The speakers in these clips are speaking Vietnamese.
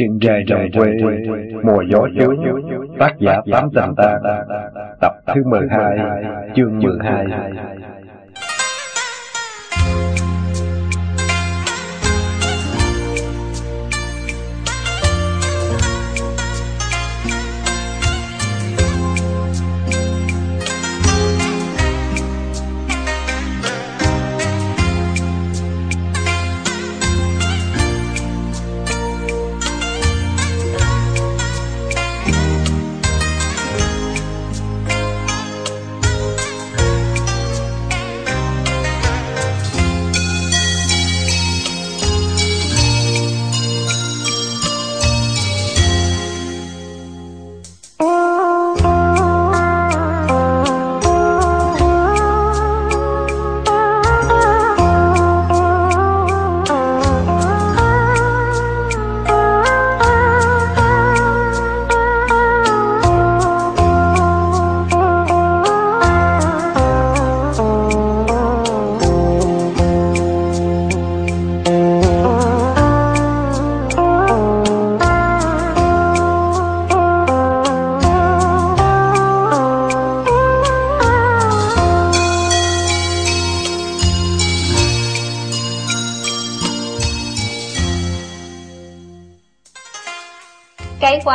Chuyện dài đồng quê, mùa gió chướng, tác giả Tám Tình Ta, tập thứ 12, chương 12.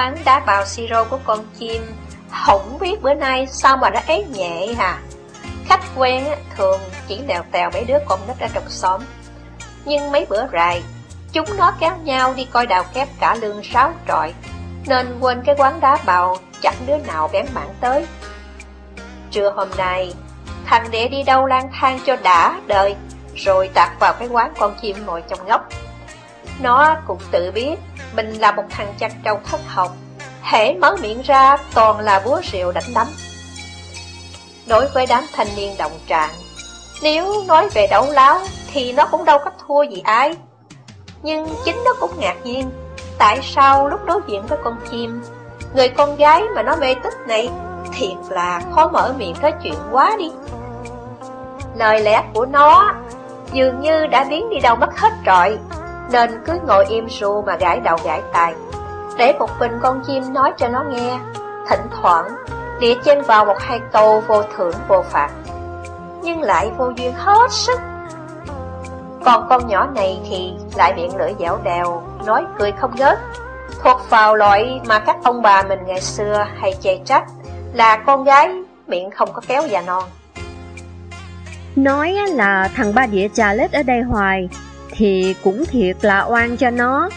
Quán đá bào siro của con chim. Không biết bữa nay sao mà nó ế nhẹ hả Khách quen thường chỉ lèo tèo mấy đứa con nít ở trong xóm. Nhưng mấy bữa rày, Chúng nó kéo nhau đi coi đào kép cả lương sáu trọi, Nên quên cái quán đá bào Chẳng đứa nào bén mảng tới. Trưa hôm nay, Thằng đệ đi đâu lang thang cho đã đời, Rồi tạt vào cái quán con chim ngồi trong ngóc. Nó cũng tự biết mình là một thằng chăn trâu thất học. Hễ mở miệng ra, toàn là búa rượu đánh đấm. Đối với đám thanh niên đồng trạng, Nếu nói về đấu láo Thì nó cũng đâu có thua gì ai. Nhưng chính nó cũng ngạc nhiên, Tại sao lúc đối diện với con chim, Người con gái mà nó mê tích này, Thiệt là khó mở miệng nói chuyện quá đi. Lời lẽ của nó Dường như đã biến đi đâu mất hết rồi nên cứ ngồi im ru mà gãi đầu gãi tai. Để một mình con chim nói cho nó nghe, thỉnh thoảng địa trên vào một hai câu vô thưởng vô phạt, nhưng lại vô duyên hết sức. Còn con nhỏ này thì lại miệng lưỡi dẻo đèo, nói cười không ngớt, thuộc vào loại mà các ông bà mình ngày xưa hay chê trách là con gái miệng không có kéo già non. Nói là thằng ba địa trà lết ở đây hoài thì cũng thiệt là oan cho nó.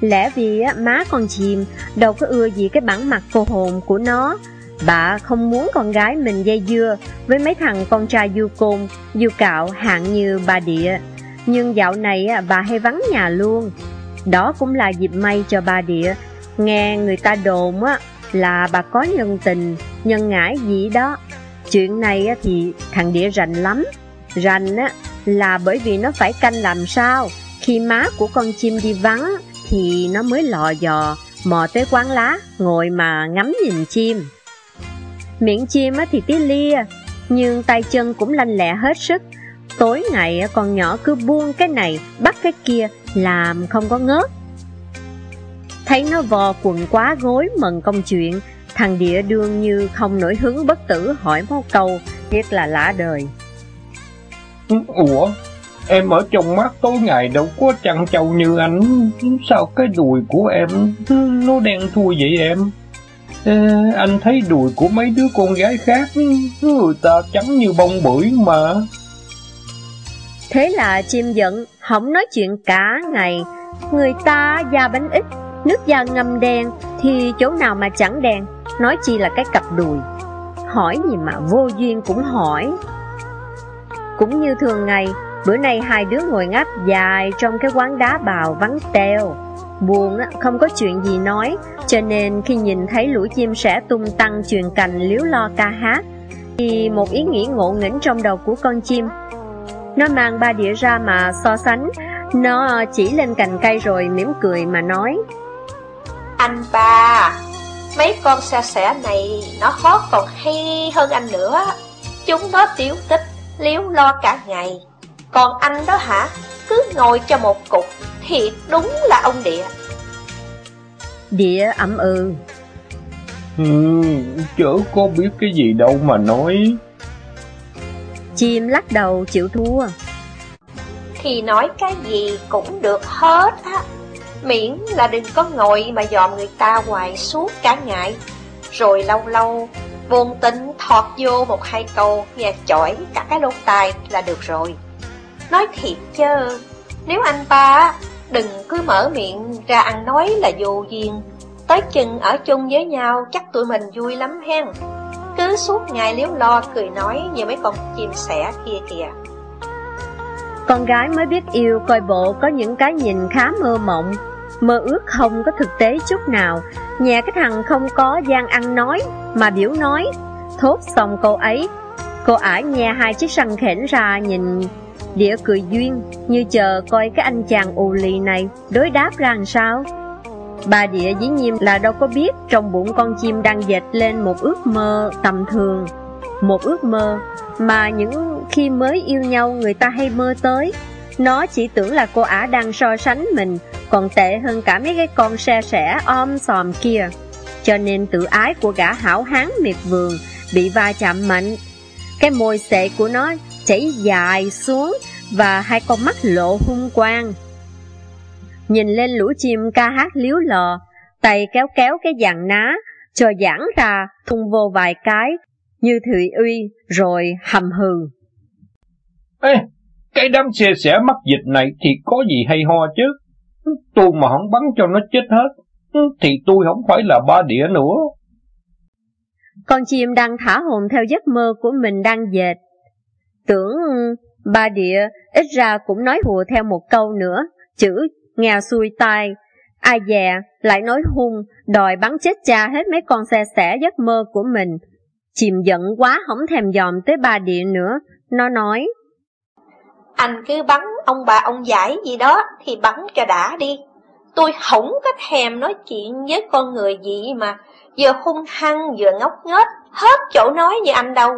Lẽ vì má con chim đâu có ưa gì cái bản mặt cô hồn của nó. Bà không muốn con gái mình dây dưa với mấy thằng con trai du côn, du cạo hạng như bà địa. Nhưng dạo này bà hay vắng nhà luôn. Đó cũng là dịp may cho bà địa. Nghe người ta đồn á là bà có nhân tình, nhân ngãi gì đó. Chuyện này thì thằng địa rành lắm. Rành á là bởi vì nó phải canh làm sao. Khi má của con chim đi vắng Thì nó mới lò dò. Mò tới quán lá, Ngồi mà ngắm nhìn chim. Miệng chim thì tí lia, Nhưng tay chân cũng lanh lẹ hết sức. Tối ngày con nhỏ cứ buông cái này, Bắt cái kia, Làm không có ngớt. Thấy nó vò quần quá gối mần công chuyện, Thằng địa đương như không nổi hứng bất tử hỏi một câu Biết là lạ đời. Ủa, em ở trong mắt tối ngày đâu có chăn trâu như anh, sao cái đùi của em nó đen thui vậy em? À, anh thấy đùi của mấy đứa con gái khác, người ta trắng như bông bưởi mà. Thế là chim giận, không nói chuyện cả ngày. Người ta da bánh ít, nước da ngâm đen, thì chỗ nào mà chẳng đen, nói chi là cái cặp đùi. Hỏi gì mà vô duyên cũng hỏi. Cũng như thường ngày, bữa nay hai đứa ngồi ngáp dài trong cái quán đá bào vắng teo. Buồn không có chuyện gì nói, cho nên khi nhìn thấy lũ chim sẻ tung tăng truyền cành liếu lo ca hát, thì một ý nghĩ ngộ nghĩnh trong đầu của con chim. Nó mang ba đĩa ra mà so sánh, nó chỉ lên cành cây rồi mỉm cười mà nói. Anh ba, mấy con xa xẻ này nó khó còn hay hơn anh nữa. Chúng nó tiểu tích liếu lo cả ngày. Còn anh đó hả, cứ ngồi cho một cục, thiệt đúng là ông địa. Địa ẩm ừ. Ừ, chớ có biết cái gì đâu mà nói. Chim lắc đầu chịu thua. Thì nói cái gì cũng được hết á. Miễn là đừng có ngồi mà dòm người ta hoài suốt cả ngày. Rồi lâu lâu Buồn tính thọt vô một hai câu, nghe chổi cả cái lỗ tai là được rồi. Nói thiệt chứ, Nếu anh ba Đừng cứ mở miệng ra ăn nói là vô duyên. Tới chừng ở chung với nhau, Chắc tụi mình vui lắm hen. Cứ suốt ngày liếu lo cười nói Như mấy con chim sẻ kia kìa. Con gái mới biết yêu, coi bộ có những cái nhìn khá mơ mộng. Mơ ước không có thực tế chút nào. Nhà cái thằng không có gian ăn nói, Mà biểu nói Thốt xong câu ấy. Cô ả nghe hai chiếc răng khẽn ra nhìn Đĩa cười duyên, Như chờ coi cái anh chàng ù lì này Đối đáp ra làm sao. Bà địa dĩ nhiên là đâu có biết, Trong bụng con chim đang dệt lên một ước mơ tầm thường. Một ước mơ Mà những khi mới yêu nhau người ta hay mơ tới. Nó chỉ tưởng là cô ả đang so sánh mình, còn tệ hơn cả mấy cái con xe sẻ om sòm kia. Cho nên tự ái của gã hảo hán miệt vườn bị va chạm mạnh. Cái môi xệ của nó chảy dài xuống và hai con mắt lộ hung quang. Nhìn lên lũ chim ca hát liếu lò, tay kéo kéo cái dàn ná, cho giãn ra, thung vô vài cái, như Thụy Uy, rồi hầm hừ. Ê, cái đám xe sẻ mắc dịch này thì có gì hay ho chứ? Tôi mà không bắn cho nó chết hết, thì tôi không phải là ba đĩa nữa. Con chim đang thả hồn theo giấc mơ của mình đang dệt. Tưởng ba địa ít ra cũng nói hùa theo một câu nữa, chữ nghe xuôi tai. Ai dè lại nói hung, đòi bắn chết cha hết mấy con xe xẻ giấc mơ của mình. Chìm giận quá không thèm dòm tới ba địa nữa, nó nói. Anh cứ bắn ông bà ông giải gì đó thì bắn cho đã đi. Tôi không có thèm nói chuyện với con người gì mà vừa hung hăng vừa ngốc nghếch hết chỗ nói như anh đâu.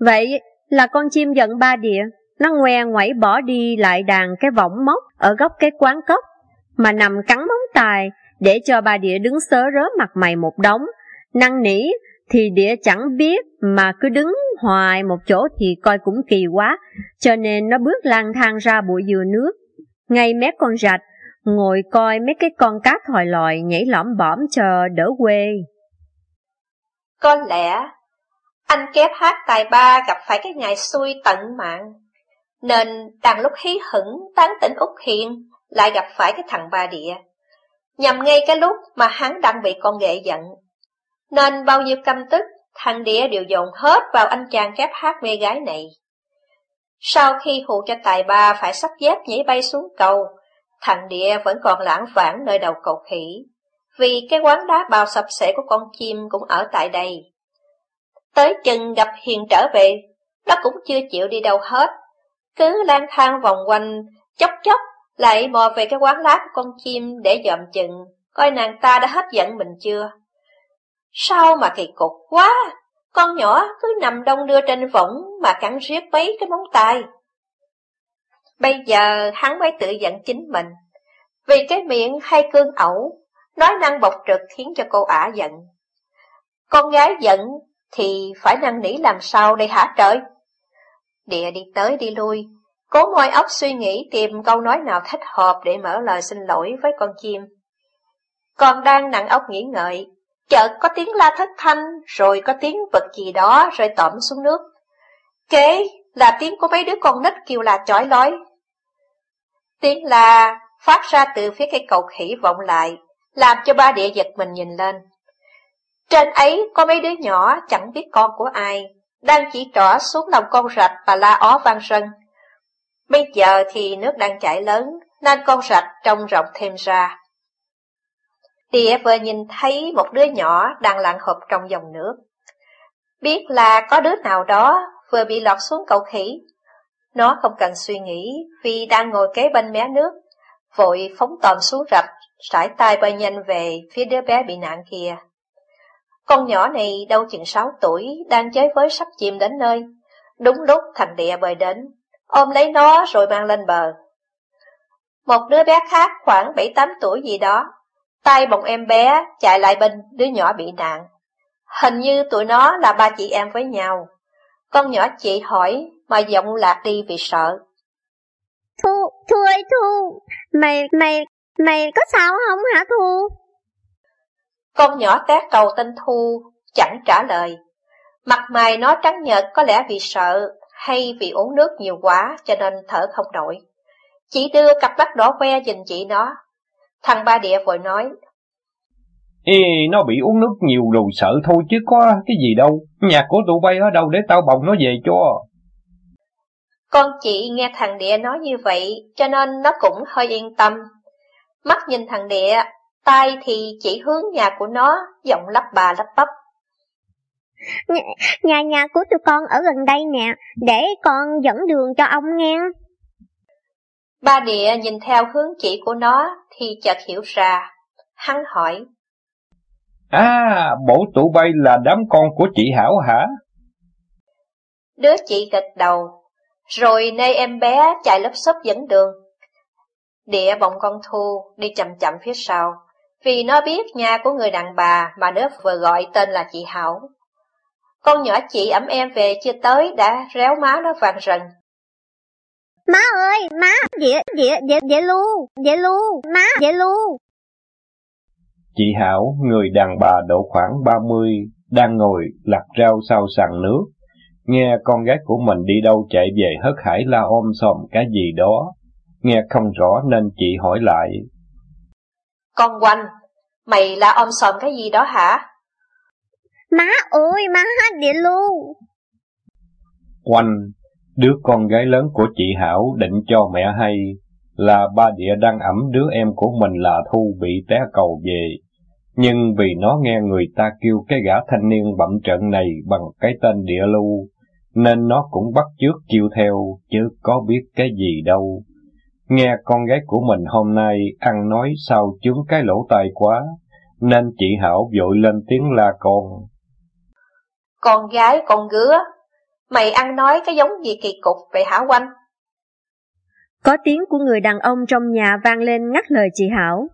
Vậy là con chim giận ba địa, nó ngoe ngoẩy bỏ đi lại đàn cái võng móc ở góc cái quán cốc, mà nằm cắn móng tài để cho bà địa đứng sớ rớ mặt mày một đống, năng nỉ thì địa chẳng biết mà cứ đứng hoài một chỗ thì coi cũng kỳ quá, cho nên nó bước lang thang ra bụi dừa nước. Ngay mép con rạch, ngồi coi mấy cái con cá thòi lòi nhảy lõm bõm chờ đỡ quê. Có lẽ anh kép hát tài ba gặp phải cái ngày xui tận mạng, nên đang lúc hí hửng tán tỉnh Úc Hiền lại gặp phải cái thằng ba địa. Nhằm ngay cái lúc mà hắn đang bị con ghệ giận, nên bao nhiêu căm tức, thằng địa đều dồn hết vào anh chàng kép hát mê gái này. Sau khi hù cho tài ba phải sắp dép nhảy bay xuống cầu, thằng địa vẫn còn lãng vãng nơi đầu cầu khỉ, vì cái quán đá bào sập sệ của con chim cũng ở tại đây. Tới chừng gặp Hiền trở về, nó cũng chưa chịu đi đâu hết, cứ lang thang vòng quanh, chốc chốc lại mò về cái quán lá của con chim để dòm chừng, coi nàng ta đã hết giận mình chưa. Sao mà kỳ cục quá, con nhỏ cứ nằm đông đưa trên võng mà cắn riết mấy cái móng tay. Bây giờ hắn mới tự giận chính mình, vì cái miệng hay cương ẩu, nói năng bộc trực khiến cho cô ả giận. Con gái giận thì phải năn nỉ làm sao đây hả trời? Địa đi tới đi lui, cố môi óc suy nghĩ tìm câu nói nào thích hợp để mở lời xin lỗi với con chim. Còn đang nặng óc nghĩ ngợi, Chợt có tiếng la thất thanh, rồi có tiếng vật gì đó rơi tẩm xuống nước. Kế là tiếng của mấy đứa con nít kêu là chói lói. Tiếng la phát ra từ phía cây cầu khỉ vọng lại, làm cho ba địa giật mình nhìn lên. Trên ấy có mấy đứa nhỏ chẳng biết con của ai, đang chỉ trỏ xuống lòng con rạch và la ó vang sân. Bây giờ thì nước đang chảy lớn, nên con rạch trông rộng thêm ra. Địa vừa nhìn thấy một đứa nhỏ đang lặn hộp trong dòng nước. Biết là có đứa nào đó vừa bị lọt xuống cầu khỉ. Nó không cần suy nghĩ vì đang ngồi kế bên mé nước, vội phóng tòm xuống rạch, sải tay bay nhanh về phía đứa bé bị nạn kia. Con nhỏ này đâu chừng 6 tuổi, đang chơi với sắp chìm đến nơi. Đúng lúc thằng địa bơi đến, ôm lấy nó rồi mang lên bờ. Một đứa bé khác khoảng 7-8 tuổi gì đó, tay bồng em bé chạy lại bên đứa nhỏ bị nạn. Hình như tụi nó là ba chị em với nhau. Con nhỏ chị hỏi mà giọng lạc đi vì sợ. Thu, Thu ơi Thu, mày, mày, mày có sao không hả Thu? Con nhỏ tét cầu tên Thu, chẳng trả lời. Mặt mày nó trắng nhợt có lẽ vì sợ hay vì uống nước nhiều quá cho nên thở không nổi. Chỉ đưa cặp mắt đỏ que nhìn chị nó. Thằng ba địa vội nói. Ê, nó bị uống nước nhiều rồi sợ thôi chứ có cái gì đâu. Nhà của tụi bay ở đâu để tao bồng nó về cho. Con chị nghe thằng địa nói như vậy cho nên nó cũng hơi yên tâm. Mắt nhìn thằng địa, tay thì chỉ hướng nhà của nó, giọng lắp bà lắp bắp. Nhà, nhà nhà của tụi con ở gần đây nè, để con dẫn đường cho ông nghe. Ba địa nhìn theo hướng chỉ của nó thì chợt hiểu ra. Hắn hỏi. À, bộ tụi bay là đám con của chị Hảo hả? Đứa chị gật đầu, rồi nơi em bé chạy lớp xốp dẫn đường. Địa bồng con Thu đi chậm chậm phía sau, vì nó biết nhà của người đàn bà mà nó vừa gọi tên là chị Hảo. Con nhỏ chị ẩm em về chưa tới đã réo má nó vàng rần. Má ơi, má, dễ, dễ, dễ, dễ lu, dễ lu, má, dễ lu. Chị Hảo, người đàn bà độ khoảng 30, đang ngồi lặt rau sau sàn nước. Nghe con gái của mình đi đâu chạy về hớt hải la ôm xòm cái gì đó. Nghe không rõ nên chị hỏi lại. Con quanh, mày là ôm xòm cái gì đó hả? Má ơi, má địa lu. Quanh, đứa con gái lớn của chị Hảo định cho mẹ hay là ba địa đang ẩm đứa em của mình là Thu bị té cầu về. Nhưng vì nó nghe người ta kêu cái gã thanh niên bậm trận này bằng cái tên địa lưu, nên nó cũng bắt chước kêu theo, chứ có biết cái gì đâu. Nghe con gái của mình hôm nay ăn nói sao chướng cái lỗ tai quá, nên chị Hảo vội lên tiếng la con. Con gái con gứa, mày ăn nói cái giống gì kỳ cục vậy hả quanh? Có tiếng của người đàn ông trong nhà vang lên ngắt lời chị Hảo.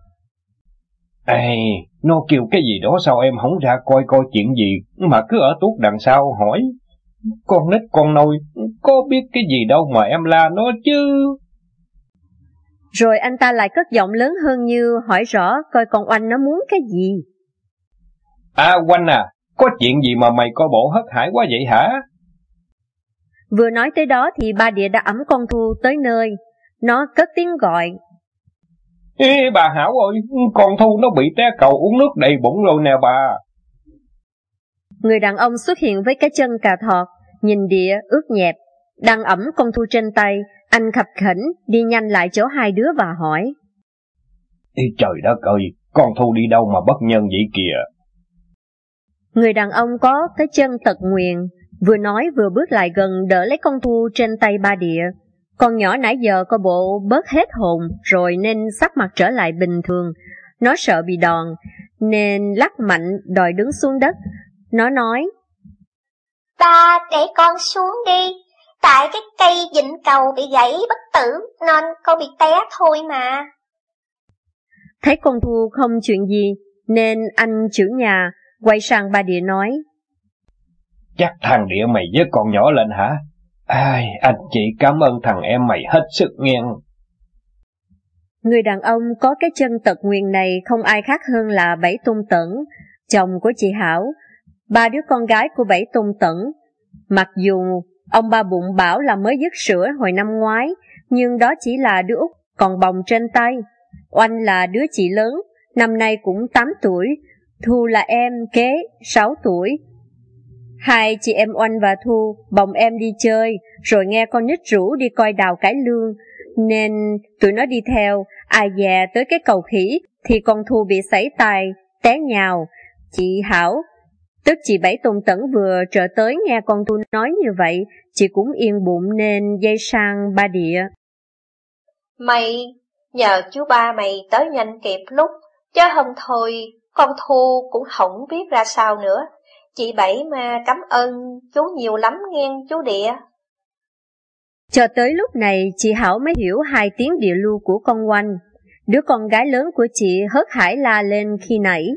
Ê, nó kêu cái gì đó sao em không ra coi coi chuyện gì mà cứ ở tuốt đằng sau hỏi. Con nít con nôi, có biết cái gì đâu mà em la nó chứ. Rồi anh ta lại cất giọng lớn hơn như hỏi rõ coi con oanh nó muốn cái gì. À oanh à, có chuyện gì mà mày coi bộ hất hải quá vậy hả? Vừa nói tới đó thì ba địa đã ấm con Thu tới nơi. Nó cất tiếng gọi. Ê bà Hảo ơi, con Thu nó bị té cầu uống nước đầy bụng rồi nè bà. Người đàn ông xuất hiện với cái chân cà thọt, nhìn địa ướt nhẹp, đang ẩm con Thu trên tay, anh khập khỉnh đi nhanh lại chỗ hai đứa và hỏi. Ê trời đất ơi, con Thu đi đâu mà bất nhân vậy kìa. Người đàn ông có cái chân tật nguyền, vừa nói vừa bước lại gần đỡ lấy con Thu trên tay ba địa. Con nhỏ nãy giờ có bộ bớt hết hồn rồi nên sắc mặt trở lại bình thường. Nó sợ bị đòn, nên lắc mạnh đòi đứng xuống đất. Nó nói, Ta để con xuống đi, tại cái cây dịnh cầu bị gãy bất tử nên con bị té thôi mà. Thấy con Thu không chuyện gì, nên anh chữ nhà quay sang ba địa nói, Chắc thằng địa mày với con nhỏ lên hả? Ai, anh chị cảm ơn thằng em mày hết sức nghe. Người đàn ông có cái chân tật nguyền này không ai khác hơn là Bảy Tôn Tẩn, chồng của chị Hảo, ba đứa con gái của Bảy Tôn Tẩn. Mặc dù ông ba bụng bảo là mới dứt sữa hồi năm ngoái, nhưng đó chỉ là đứa út còn bồng trên tay. Oanh là đứa chị lớn, năm nay cũng 8 tuổi, Thu là em kế 6 tuổi, Hai chị em Oanh và Thu bồng em đi chơi, rồi nghe con nít rủ đi coi đào cải lương, nên tụi nó đi theo, ai già tới cái cầu khỉ thì con Thu bị sảy tài, té nhào. Chị Hảo, tức chị Bảy Tôn Tẩn vừa trở tới nghe con Thu nói như vậy, chị cũng yên bụng nên dây sang ba địa. Mày, nhờ chú ba mày tới nhanh kịp lúc, chứ không thôi, con Thu cũng không biết ra sao nữa. Chị Bảy mà cảm ơn chú nhiều lắm nghe chú Địa. Cho tới lúc này chị Hảo mới hiểu hai tiếng địa lưu của con Oanh. Đứa con gái lớn của chị hớt hải la lên khi nãy.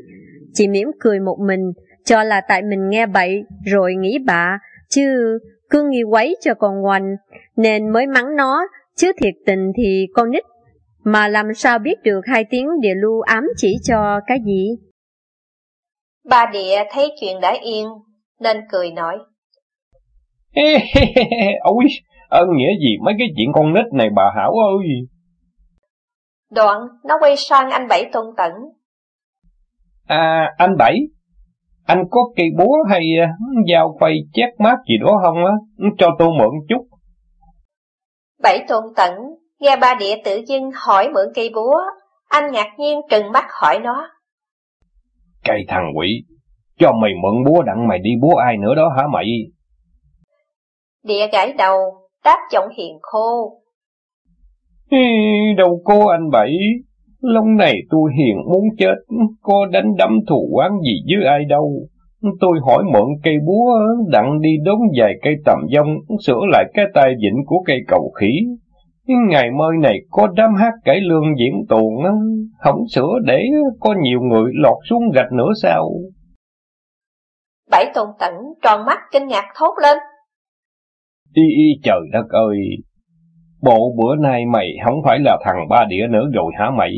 Chị mỉm cười một mình, cho là tại mình nghe bậy rồi nghĩ bạ, chứ cứ nghi quấy cho con ngoành, nên mới mắng nó, chứ thiệt tình thì con nít, mà làm sao biết được hai tiếng địa lưu ám chỉ cho cái gì? Ba địa thấy chuyện đã yên, nên cười nói. Ôi, ơn nghĩa gì mấy cái chuyện con nít này bà Hảo ơi. Đoạn, nó quay sang anh Bảy Tôn Tẩn. À, anh Bảy, anh có cây búa hay à, dao quay chét mát gì đó không á? Cho tôi mượn chút. Bảy Tôn Tẩn nghe ba địa tự dưng hỏi mượn cây búa, anh ngạc nhiên trừng mắt hỏi nó. Cây thằng quỷ, cho mày mượn búa đặng mày đi búa ai nữa đó hả mày? Địa gãi đầu, đáp giọng hiền khô. Đâu cô anh Bảy, lúc này tôi hiền muốn chết, có đánh đấm thù quán gì với ai đâu. Tôi hỏi mượn cây búa, đặng đi đốn vài cây tầm dông, sửa lại cái tay vịnh của cây cầu khỉ. Ngày mơi này có đám hát cải lương diễn tuồng, không sửa để có nhiều người lọt xuống gạch nữa sao? Bảy tôn tẩn tròn mắt kinh ngạc thốt lên. Y y trời đất ơi, bộ bữa nay mày không phải là thằng ba đĩa nữa rồi hả mày?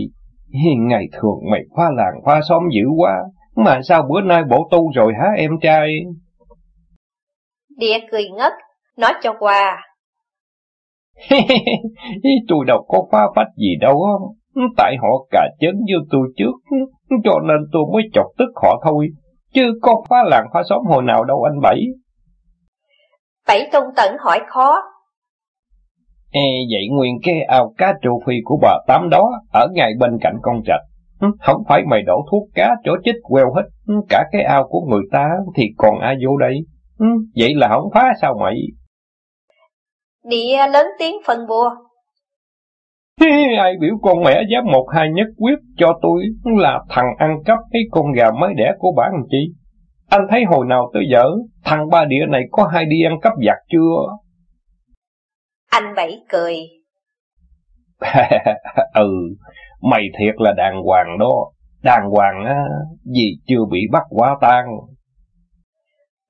Ngày thường mày khoa làng khoa xóm dữ quá, mà sao bữa nay bộ tu rồi hả em trai? Địa cười ngất, nói cho qua. tôi đâu có phá phách gì đâu, tại họ cả chấn như tôi trước, cho nên tôi mới chọc tức họ thôi, chứ có phá làng phá xóm hồi nào đâu anh Bảy. Bảy tung tận hỏi khó. Ê, vậy nguyên cái ao cá trù phi của bà Tám đó, ở ngay bên cạnh con trạch, không phải mày đổ thuốc cá chỗ chích queo hết, cả cái ao của người ta thì còn ai vô đây? Vậy là không phá sao mày? Địa lớn tiếng phân bua. Ai biểu con mẹ dám một hai nhất quyết cho tôi là thằng ăn cắp cái con gà mới đẻ của bản chị. Anh thấy hồi nào tới giờ, thằng ba địa này có hai đi ăn cắp giặt chưa? Anh Bảy cười. ừ, mày thiệt là đàng hoàng đó. Đàng hoàng á, vì chưa bị bắt quá tan.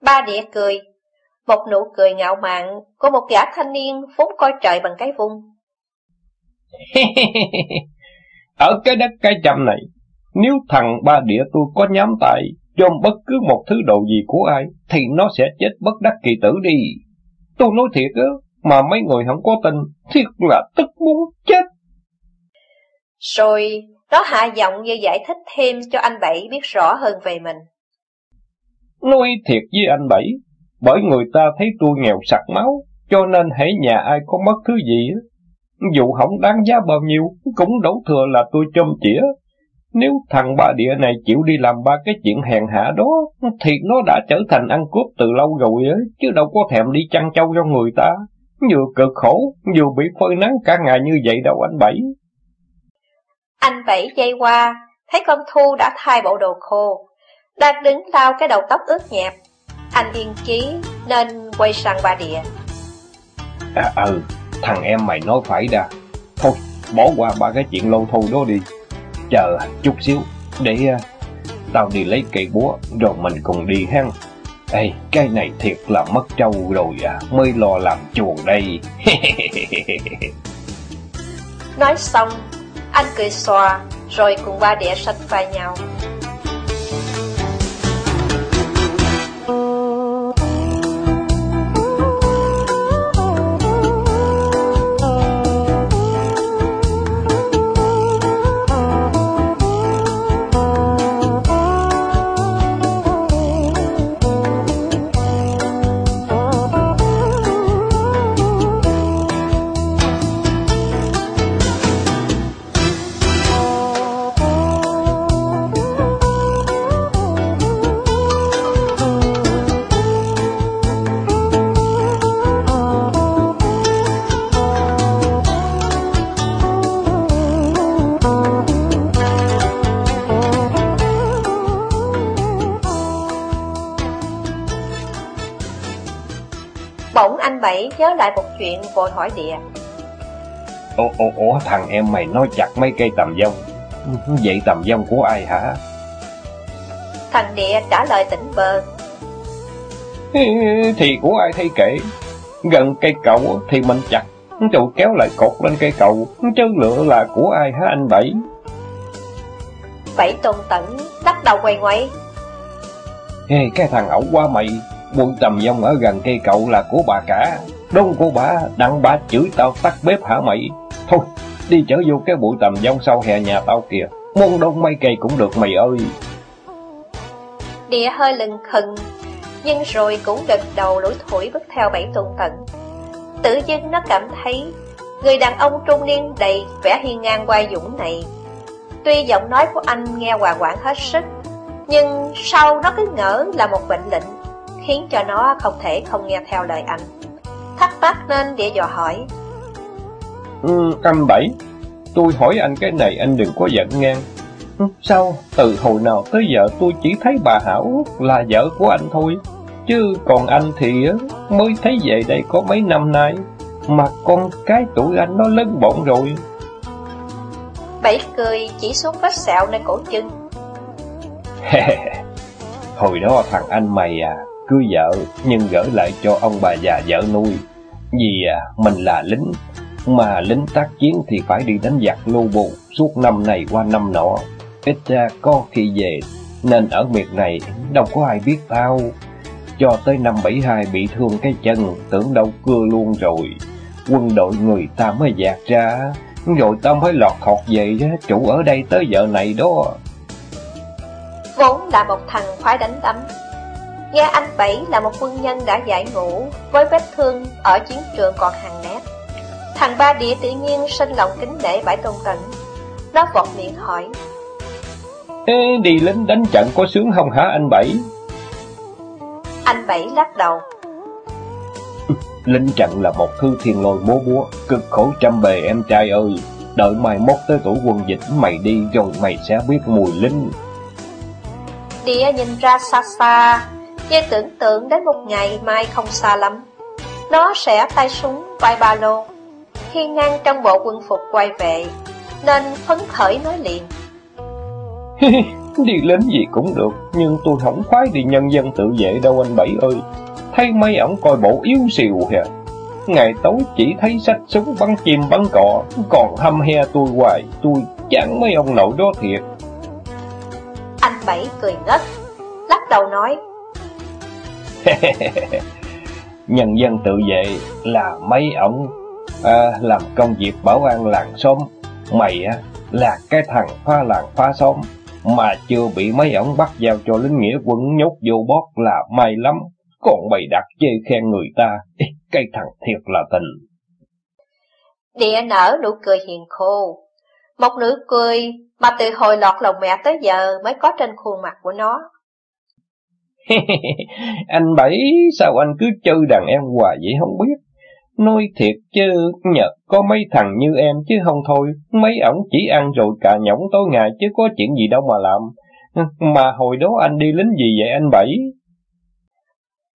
Ba địa cười, một nụ cười ngạo mạn của một gã thanh niên phúc coi trời bằng cái vung. Ở cái đất cái chăm này, nếu thằng ba địa tôi có nhắm tay cho bất cứ một thứ đồ gì của ai, thì nó sẽ chết bất đắc kỳ tử đi. Tôi nói thiệt á, mà mấy người không có tin, thiệt là tức muốn chết. Rồi, nó hạ giọng như giải thích thêm cho anh Bảy biết rõ hơn về mình. Nói thiệt với anh Bảy, bởi người ta thấy tôi nghèo sặc máu, cho nên hãy nhà ai có mất thứ gì, dù không đáng giá bao nhiêu, cũng đủ thừa là tôi chôm chĩa. Nếu thằng ba địa này chịu đi làm ba cái chuyện hèn hạ đó, thì nó đã trở thành ăn cướp từ lâu rồi, ấy, chứ đâu có thèm đi chăn trâu cho người ta. Vừa cực khổ, vừa bị phơi nắng cả ngày như vậy đâu anh Bảy. Anh Bảy dây qua, thấy con Thu đã thay bộ đồ khô, đang đứng lau cái đầu tóc ướt nhẹp. Anh yên chí nên quay sang ba địa. À ừ, thằng em mày nói phải đà. Thôi, bỏ qua ba cái chuyện lâu thôi đó đi. Chờ chút xíu, để uh, tao đi lấy cây búa, rồi mình cùng đi hăng. Ê, cái này thiệt là mất trâu rồi à, mới lo làm chuồng đây. Nói xong, anh cười xòa, rồi cùng ba đĩa sạch vai nhau. Bảy nhớ lại một chuyện vội hỏi địa. Ủa, ủa, ủa thằng em mày nói chặt mấy cây tầm dông. Vậy tầm dông của ai hả? Thằng địa trả lời tỉnh bơ Thì của ai thay kệ? Gần cây cầu thì mình chặt. Rồi kéo lại cột lên cây cầu. Chứ lựa là của ai hả anh Bảy? Bảy tôn tẩn lắc đầu quay ngoáy. Hey, cái thằng ẩu qua mày quân tầm dông ở gần cây cậu là của bà cả. Đông của bà, Đặng bà chửi tao tắt bếp hả mày? Thôi, đi chở vô cái bụi tầm dông sau hè nhà tao kìa. Môn đông mấy cây cũng được mày ơi. Địa hơi lừng khừng, Nhưng rồi cũng gật đầu lủi thủi bước theo bảy tuần tận. Tự dưng nó cảm thấy Người đàn ông trung niên đầy vẻ hiên ngang oai dũng này. Tuy giọng nói của anh nghe hòa quản hết sức, Nhưng sau nó cứ ngỡ là một bệnh lệnh. Khiến cho nó không thể không nghe theo lời anh. Thắc mắc nên địa dò hỏi. Ừ, Anh Bảy Tôi hỏi anh cái này anh đừng có giận ngang ừ, Sao từ hồi nào tới giờ tôi chỉ thấy bà Hảo là vợ của anh thôi? Chứ còn anh thì mới thấy về đây có mấy năm nay Mà con cái tuổi anh nó lớn bộn rồi. Bảy cười chỉ xuống vết sẹo nơi cổ chân. Hồi đó thằng anh mày à Cưới vợ nhưng gửi lại cho ông bà già vợ nuôi. Vì à, mình là lính Mà lính tác chiến thì phải đi đánh giặc lưu bù Suốt năm này qua năm nọ. Ít ra có khi về Nên ở miệt này đâu có ai biết tao Cho tới năm 72 bị thương cái chân Tưởng đâu cưa luôn rồi. Quân đội người ta mới dạt ra rồi tao mới lọt thọt về chủ ở đây tới giờ này đó. Vốn là một thằng khoái đánh đấm Nghe anh Bảy là một quân nhân đã giải ngũ Với vết thương ở chiến trường còn hàng nét Thằng ba địa tự nhiên sinh lòng kính nể bãi tôn tận Nó vọt miệng hỏi Ê, đi lính đánh trận có sướng không hả anh Bảy? Anh Bảy lắc đầu Lính trận là một thư thiên lôi bố búa, cực khổ trăm bề em trai ơi. Đợi mai mốt tới tuổi quân dịch mày đi rồi mày sẽ biết mùi lính. Đĩa nhìn ra xa xa, nhưng tưởng tượng đến một ngày mai không xa lắm. Nó sẽ tay súng vai ba lô, khi ngang trong bộ quân phục quay về, nên phấn khởi nói liền. đi lính gì cũng được, nhưng tôi không khoái đi nhân dân tự vệ đâu anh Bảy ơi thấy mấy ổng coi bộ yếu xìu kìa. Ngày tối chỉ thấy sách súng bắn chim bắn cọ, còn hâm he tôi hoài, tôi chẳng mấy ông nội đó thiệt. Anh Bảy cười ngất, lắc đầu nói. Nhân dân tự vệ là mấy ổng à, làm công việc bảo an làng xóm. Mày á là cái thằng phá làng phá xóm mà chưa bị mấy ổng bắt giao cho lính nghĩa quân nhốt vô bót là may lắm còn bày đặt chê khen người ta, cái thằng thiệt là tình. Địa nở nụ cười hiền khô, một nụ cười mà từ hồi lọt lòng mẹ tới giờ mới có trên khuôn mặt của nó. anh Bảy, sao anh cứ chơi đàn em hoài vậy không biết? Nói thiệt chứ, nhật có mấy thằng như em chứ không thôi, mấy ổng chỉ ăn rồi cà nhõng tối ngày chứ có chuyện gì đâu mà làm. Mà hồi đó anh đi lính gì vậy anh Bảy?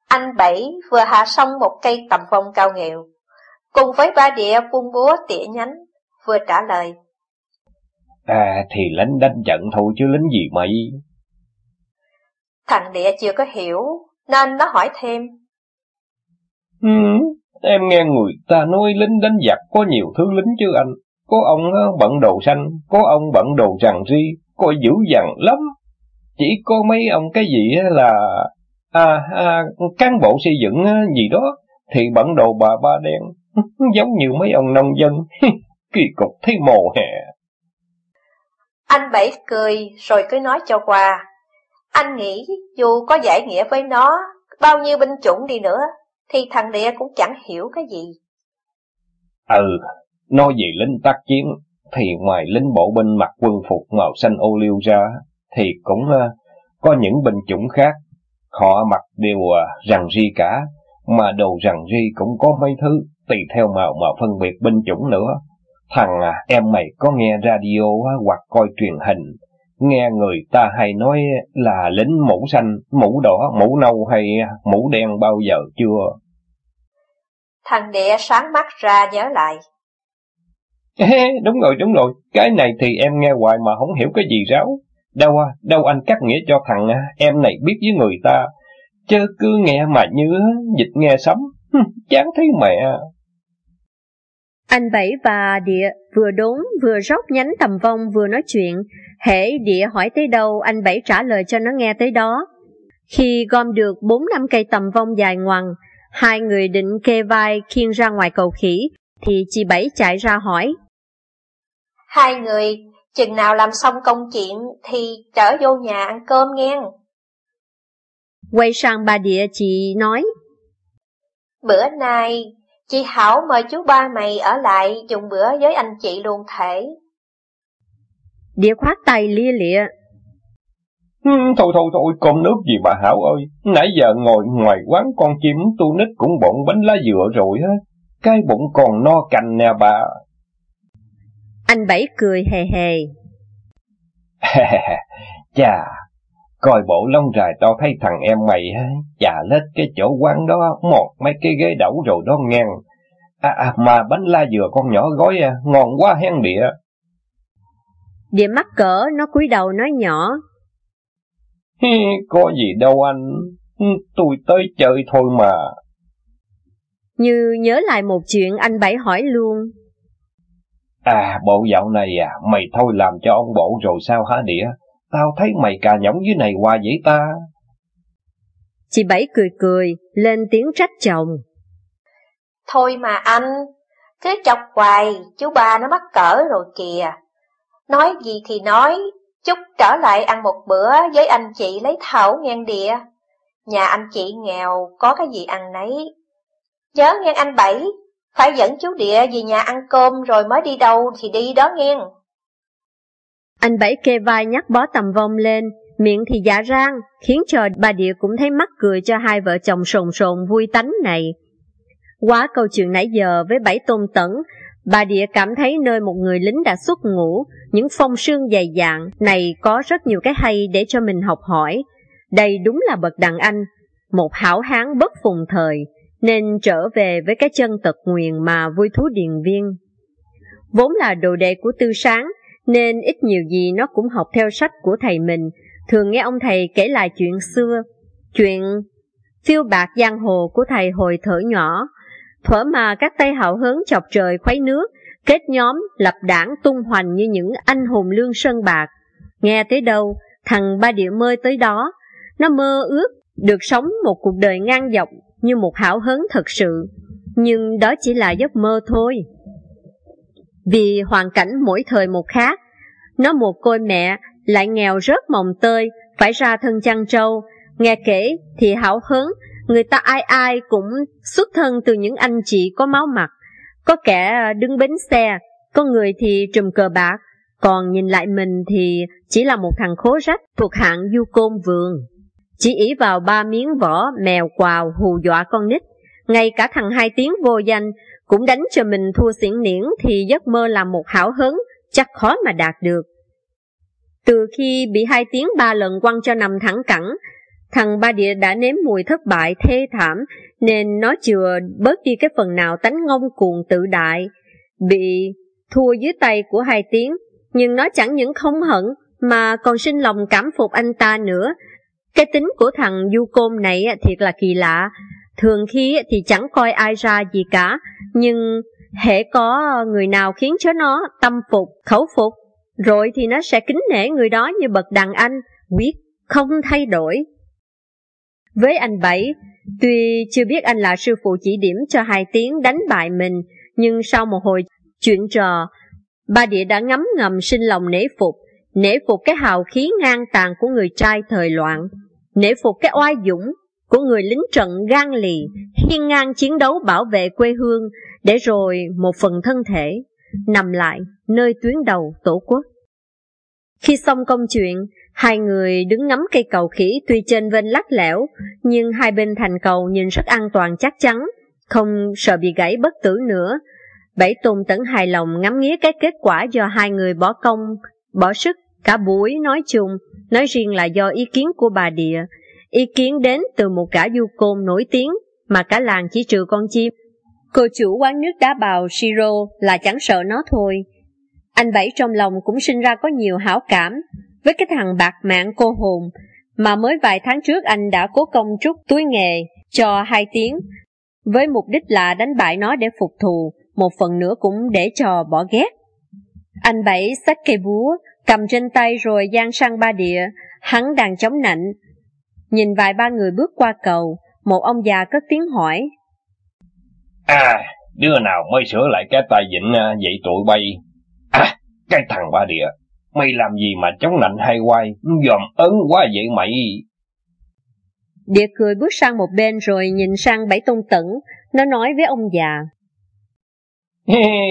Anh Bảy vừa hạ xong một cây tầm vong cao nghèo, cùng với ba địa vung búa tỉa nhánh, vừa trả lời. À thì lính đánh trận thôi chứ lính gì mày? Thằng địa chưa có hiểu, nên nó hỏi thêm. Ừ, em nghe người ta nói lính đánh giặc có nhiều thứ lính chứ anh. Có ông bận đồ xanh, có ông bận đồ rằng ri, có dữ dằn lắm. Chỉ có mấy ông cái gì là à, à cán bộ xây dựng gì đó thì bận đồ bà ba đen giống như mấy ông nông dân kỳ cục thấy mồ hè anh bảy cười rồi cứ nói cho qua anh nghĩ dù có giải nghĩa với nó bao nhiêu binh chủng đi nữa thì thằng địa cũng chẳng hiểu cái gì ừ nói về lính tác chiến thì ngoài lính bộ binh mặc quân phục màu xanh ô liu ra thì cũng uh, có những binh chủng khác Họ mặc đều uh, ờ, rằng ri cả, mà đồ rằng ri cũng có mấy thứ, tùy theo màu mà phân biệt binh chủng nữa. Thằng uh, em mày có nghe radio hoặc coi truyền hình, nghe người ta hay nói là lính mũ xanh, mũ đỏ, mũ nâu hay mũ đen bao giờ chưa? Thằng địa sáng mắt ra nhớ lại. đúng rồi, đúng rồi, cái này thì em nghe hoài mà không hiểu cái gì ráo. Đâu à, đâu anh cắt nghĩa cho thằng à, em này biết với người ta, chứ cứ nghe mà như dịch nghe sấm, chán thấy mẹ. Anh Bảy và Địa vừa đốn vừa róc nhánh tầm vong vừa nói chuyện, hễ Địa hỏi tới đâu anh Bảy trả lời cho nó nghe tới đó. Khi gom được bốn năm cây tầm vong dài ngoằng, hai người định kê vai khiêng ra ngoài cầu khỉ, thì chị Bảy chạy ra hỏi. Hai người, chừng nào làm xong công chuyện thì trở vô nhà ăn cơm nghe. Quay sang bà Địa chị nói. Bữa nay, chị Hảo mời chú ba mày ở lại dùng bữa với anh chị luôn thể. Địa khoát tay lia lịa. Ừ, thôi thôi thôi, con nước gì bà Hảo ơi, nãy giờ ngồi ngoài quán con chim tu nít cũng bụng bánh lá dừa rồi á, cái bụng còn no cành nè bà. Anh Bảy cười hề hề. Chà, coi bộ lông dài tao thấy thằng em mày chà lết cái chỗ quán đó một mấy cái ghế đẩu rồi đó ngang. À, à mà bánh la dừa con nhỏ gói à, ngon quá hen địa. Địa mắc cỡ nó cúi đầu nói nhỏ. Có gì đâu anh, tôi tới chơi thôi mà. Như nhớ lại một chuyện anh Bảy hỏi luôn. À, bộ dạo này à, mày thôi làm cho ông bộ rồi sao hả đĩa? Tao thấy mày cà nhõng dưới này qua vậy ta. Chị Bảy cười cười, lên tiếng trách chồng. Thôi mà anh, cứ chọc hoài, chú ba nó mắc cỡ rồi kìa. Nói gì thì nói, chúc trở lại ăn một bữa với anh chị lấy thảo ngang địa. Nhà anh chị nghèo, có cái gì ăn nấy. Nhớ nghe anh Bảy, phải dẫn chú Địa về nhà ăn cơm rồi mới đi đâu thì đi đó nghe. Anh Bảy kê vai nhắc bó tầm vong lên, miệng thì giả rang, khiến cho bà Địa cũng thấy mắc cười cho hai vợ chồng sồn sồn vui tánh này. Quá câu chuyện nãy giờ với Bảy Tôn Tẩn, bà Địa cảm thấy nơi một người lính đã xuất ngũ, những phong sương dày dạn này có rất nhiều cái hay để cho mình học hỏi. Đây đúng là bậc đàn anh, một hảo hán bất phùng thời, nên trở về với cái chân tật nguyền mà vui thú điền viên. Vốn là đồ đệ của tư sáng, nên ít nhiều gì nó cũng học theo sách của thầy mình, thường nghe ông thầy kể lại chuyện xưa, chuyện phiêu bạc giang hồ của thầy hồi thở nhỏ, thuở mà các tay hào hớn chọc trời khuấy nước, kết nhóm lập đảng tung hoành như những anh hùng lương sơn bạc. Nghe tới đâu, thằng ba địa mơ tới đó, nó mơ ước được sống một cuộc đời ngang dọc như một hảo hớn thật sự, nhưng đó chỉ là giấc mơ thôi. Vì hoàn cảnh mỗi thời một khác, nó một côi mẹ lại nghèo rớt mồng tơi, phải ra thân chăn trâu. Nghe kể thì hảo hớn, người ta ai ai cũng xuất thân từ những anh chị có máu mặt. Có kẻ đứng bến xe, có người thì trùm cờ bạc, còn nhìn lại mình thì chỉ là một thằng khố rách thuộc hạng du côn vườn. Chỉ ý vào ba miếng vỏ mèo quào hù dọa con nít, ngay cả thằng hai tiếng vô danh cũng đánh cho mình thua xiển niễn thì giấc mơ làm một hảo hứng chắc khó mà đạt được. Từ khi bị hai tiếng ba lần quăng cho nằm thẳng cẳng, thằng ba địa đã nếm mùi thất bại thê thảm nên nó chừa bớt đi cái phần nào tánh ngông cuồng tự đại, bị thua dưới tay của hai tiếng, nhưng nó chẳng những không hận mà còn sinh lòng cảm phục anh ta nữa. Cái tính của thằng du côn này thiệt là kỳ lạ, thường khi thì chẳng coi ai ra gì cả, nhưng hễ có người nào khiến cho nó tâm phục, khẩu phục, rồi thì nó sẽ kính nể người đó như bậc đàn anh, quyết không thay đổi. Với anh Bảy, tuy chưa biết anh là sư phụ chỉ điểm cho hai tiếng đánh bại mình, nhưng sau một hồi chuyện trò, ba địa đã ngấm ngầm sinh lòng nể phục, nể phục cái hào khí ngang tàn của người trai thời loạn, nể phục cái oai dũng của người lính trận gan lì, hiên ngang chiến đấu bảo vệ quê hương, để rồi một phần thân thể nằm lại nơi tuyến đầu tổ quốc. Khi xong công chuyện, hai người đứng ngắm cây cầu khỉ tuy trên vênh lắc lẻo, nhưng hai bên thành cầu nhìn rất an toàn chắc chắn, không sợ bị gãy bất tử nữa. Bảy tôn tấn hài lòng ngắm nghía cái kết quả do hai người bỏ công, bỏ sức, cả buổi nói chung, nói riêng là do ý kiến của bà địa, ý kiến đến từ một cả du côn nổi tiếng mà cả làng chỉ trừ con chim Cô chủ quán nước đá bào Shiro là chẳng sợ nó thôi. Anh Bảy trong lòng cũng sinh ra có nhiều hảo cảm với cái thằng bạc mạng cô hồn mà mới vài tháng trước anh đã cố công trúc túi nghề cho hai tiếng với mục đích là đánh bại nó để phục thù, một phần nữa cũng để cho bỏ ghét. Anh Bảy xách cây búa, cầm trên tay rồi giang sang ba địa, hắn đang chống nạnh. Nhìn vài ba người bước qua cầu, một ông già cất tiếng hỏi. À, đứa nào mới sửa lại cái tay vịnh vậy à, tụi bay? À, cái thằng ba địa, mày làm gì mà chống nạnh hay quay, dòm ấn quá vậy mày? Địa cười bước sang một bên rồi nhìn sang bảy tôn tẩn, nó nói với ông già.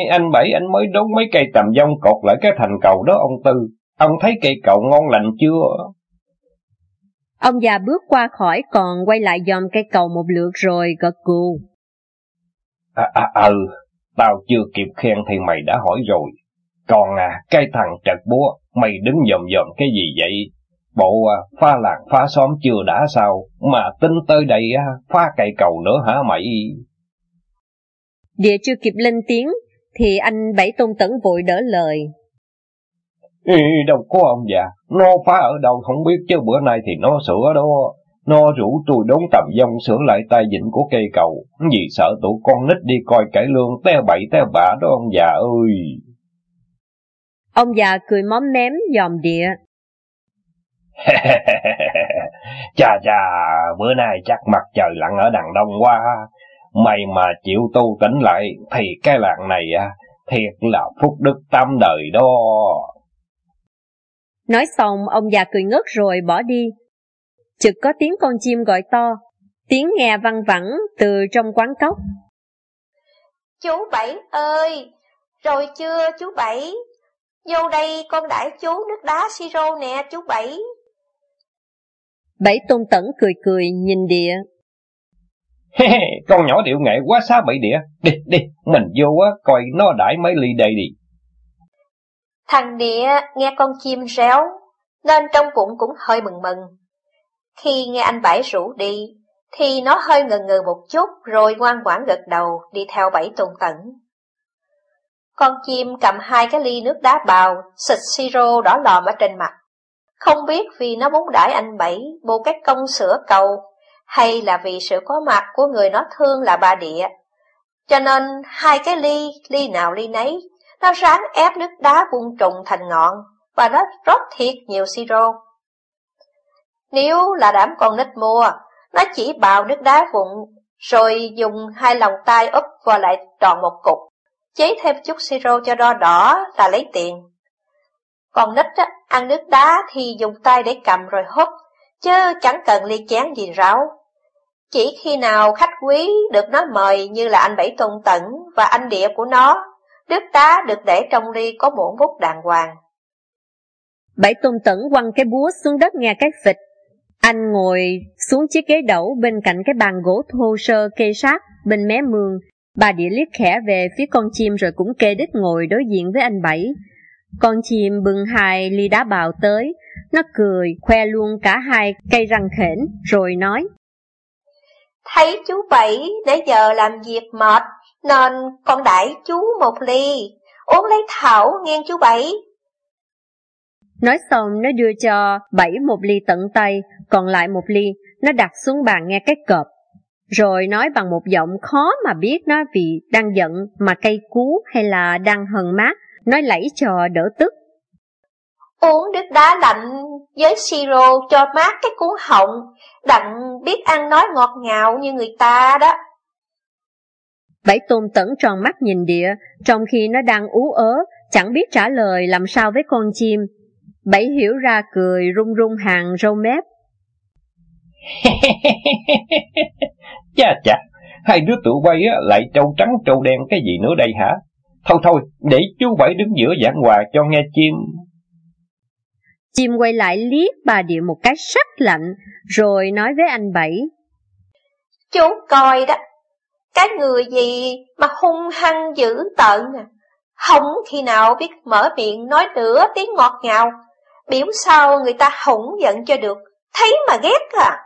anh Bảy anh mới đốn mấy cây tầm dông cột lại cái thành cầu đó ông Tư. Ông thấy cây cầu ngon lành chưa? Ông già bước qua khỏi còn quay lại dòm cây cầu một lượt rồi gật gù. À, à, ừ, tao chưa kịp khen thì mày đã hỏi rồi. Còn à, cái thằng trật búa, mày đứng dòm dòm cái gì vậy? Bộ à, pha làng phá xóm chưa đã sao, mà tính tới đây à, phá cây cầu nữa hả mày? Địa chưa kịp lên tiếng, thì anh Bảy Tôn Tẩn vội đỡ lời. Ê, đâu có ông già, nó phá ở đâu không biết chứ bữa nay thì nó sửa đó. Nó rủ tôi đốn tầm dông sửa lại tay vịnh của cây cầu, vì sợ tụi con nít đi coi cải lương te bậy te bạ đó ông già ơi. Ông già cười móm mém dòm địa. chà chà, bữa nay chắc mặt trời lặn ở đằng đông quá. Mày mà chịu tu tỉnh lại thì cái làng này à, thiệt là phúc đức tam đời đó. Nói xong, ông già cười ngất rồi bỏ đi. Chực có tiếng con chim gọi to, tiếng nghe văng vẳng từ trong quán cốc. Chú Bảy ơi, rồi chưa chú Bảy? Vô đây con đãi chú nước đá siro nè chú Bảy. Bảy tôn tẩn cười cười nhìn địa. con nhỏ điệu nghệ quá xá bậy địa. Đi, đi, mình vô á, coi nó đãi mấy ly đây đi. Thằng địa nghe con chim réo, nên trong bụng cũng hơi mừng mừng. Khi nghe anh Bảy rủ đi, thì nó hơi ngần ngừ một chút rồi ngoan ngoãn gật đầu đi theo Bảy tôn tẩn. Con chim cầm hai cái ly nước đá bào, xịt siro đỏ lòm ở trên mặt. Không biết vì nó muốn đãi anh Bảy bô cách công sửa cầu, hay là vì sự có mặt của người nó thương là bà địa. Cho nên hai cái ly, ly nào ly nấy, nó ráng ép nước đá vuông trùng thành ngọn, và nó rót thiệt nhiều siro. Nếu là đám con nít mua, nó chỉ bào nước đá vụn, rồi dùng hai lòng tay úp vào lại tròn một cục, chế thêm chút siro cho đo đỏ là lấy tiền. Còn nít á, ăn nước đá thì dùng tay để cầm rồi hút, chứ chẳng cần ly chén gì ráo. Chỉ khi nào khách quý được nó mời như là anh Bảy Tôn Tẩn và anh địa của nó, nước đá được để trong ly có muỗng bút đàng hoàng. Bảy Tôn Tẩn quăng cái búa xuống đất nghe cái phịch. Anh ngồi xuống chiếc ghế đẩu bên cạnh cái bàn gỗ thô sơ kê sát bên mé mương. Bà địa liếc khẽ về phía con chim rồi cũng kê đích ngồi đối diện với anh Bảy. Con chim bưng hai ly đá bào tới, nó cười, khoe luôn cả hai cây răng khển, rồi nói. Thấy chú Bảy nãy giờ làm việc mệt, nên con đãi chú một ly, uống lấy thảo nghe chú Bảy. Nói xong nó đưa cho Bảy một ly tận tay, còn lại một ly, nó đặt xuống bàn nghe cái cọp. Rồi nói bằng một giọng khó mà biết nó vì đang giận mà cây cú hay là đang hờn mát, nói lẫy trò đỡ tức. Uống nước đá lạnh với siro cho mát cái cuốn họng, đặng biết ăn nói ngọt ngào như người ta đó. Bảy tôn tẩn tròn mắt nhìn địa, trong khi nó đang ú ớ, chẳng biết trả lời làm sao với con chim. Bảy hiểu ra cười rung rung hàng râu mép. chà chà, hai đứa tụi bay á, lại trâu trắng trâu đen cái gì nữa đây hả? Thôi thôi, để chú Bảy đứng giữa giảng hòa cho nghe chim. Chim quay lại liếc bà địa một cái sắc lạnh, rồi nói với anh Bảy. Chú coi đó, cái người gì mà hung hăng dữ tợn à, không khi nào biết mở miệng nói nửa tiếng ngọt ngào, biểu sao người ta hủng giận cho được, thấy mà ghét à.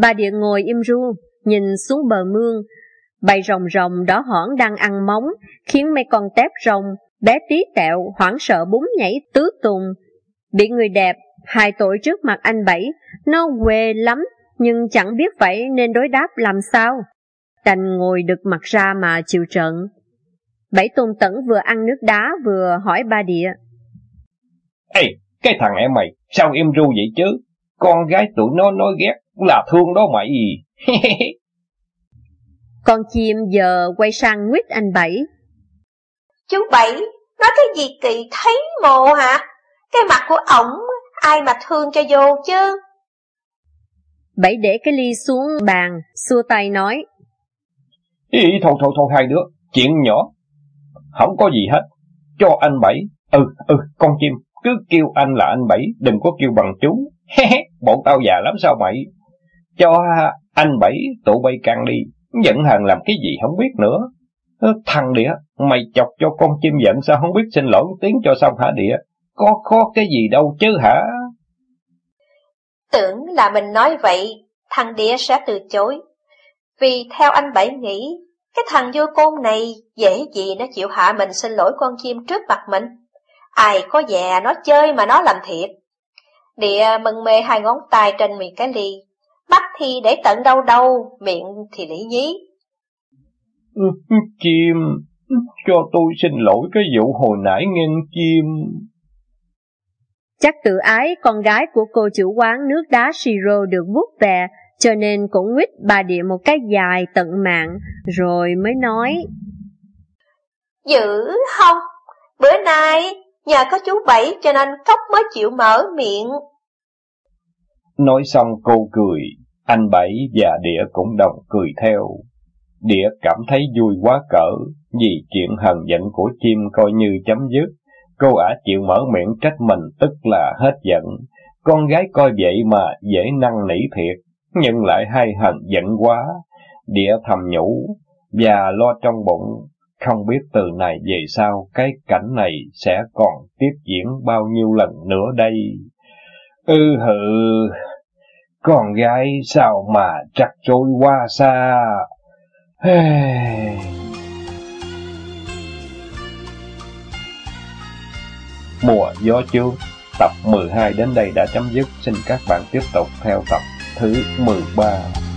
Bà địa ngồi im ru, nhìn xuống bờ mương, Bầy rồng rồng đỏ hỏn đang ăn móng, khiến mấy con tép rồng, bé tí tẹo, hoảng sợ búng nhảy tứ tùng. Bị người đẹp, hai tội trước mặt anh Bảy, nó quê lắm, nhưng chẳng biết vậy nên đối đáp làm sao. Đành ngồi đực mặt ra mà chịu trận. Bảy tôn tẩn vừa ăn nước đá vừa hỏi ba địa. Ê, cái thằng em mày, sao em ru vậy chứ? Con gái tụi nó nói ghét là thương đó mày. Con chim giờ quay sang nguyết anh Bảy. Chú Bảy, nói cái gì kỳ thấy mồ hả? Cái mặt của ổng, ai mà thương cho vô chứ? Bảy để cái ly xuống bàn, xua tay nói. Ý, thôi thôi thôi hai đứa, chuyện nhỏ, không có gì hết. Cho anh Bảy, ừ, ừ, con chim, cứ kêu anh là anh Bảy, đừng có kêu bằng chú. Bộ tao già lắm sao mày? Cho anh Bảy tụ bay càng đi, giận hờn làm cái gì không biết nữa. Thằng địa, mày chọc cho con chim giận sao không biết xin lỗi tiếng cho xong hả địa? Có khó cái gì đâu chứ hả? Tưởng là mình nói vậy, thằng địa sẽ từ chối. Vì theo anh Bảy nghĩ, cái thằng vô côn này dễ gì nó chịu hạ mình xin lỗi con chim trước mặt mình. Ai có già nó chơi mà nó làm thiệt. Địa mừng mê hai ngón tay trên miệng cái ly, mắt thì để tận đâu đâu, miệng thì lý nhí. Chim, cho tôi xin lỗi cái vụ hồi nãy nghe chim. Chắc tự ái con gái của cô chủ quán nước đá Siro được vuốt về, cho nên cũng nguyết bà địa một cái dài tận mạng, rồi mới nói. Dữ không? Bữa nay nhờ có chú Bảy cho nên Cốc mới chịu mở miệng. Nói xong cô cười, anh Bảy và đĩa cũng đồng cười theo. đĩa cảm thấy vui quá cỡ, vì chuyện hờn giận của chim coi như chấm dứt. Cô ả chịu mở miệng trách mình tức là hết giận. Con gái coi vậy mà dễ năng nỉ thiệt, nhưng lại hay hờn giận quá. đĩa thầm nhủ, và lo trong bụng, không biết từ này về sau cái cảnh này sẽ còn tiếp diễn bao nhiêu lần nữa đây. ư ừ hự, con gái sao mà trắc trôi qua xa. Mùa gió chương tập 12 đến đây đã chấm dứt. Xin các bạn tiếp tục theo tập thứ 13.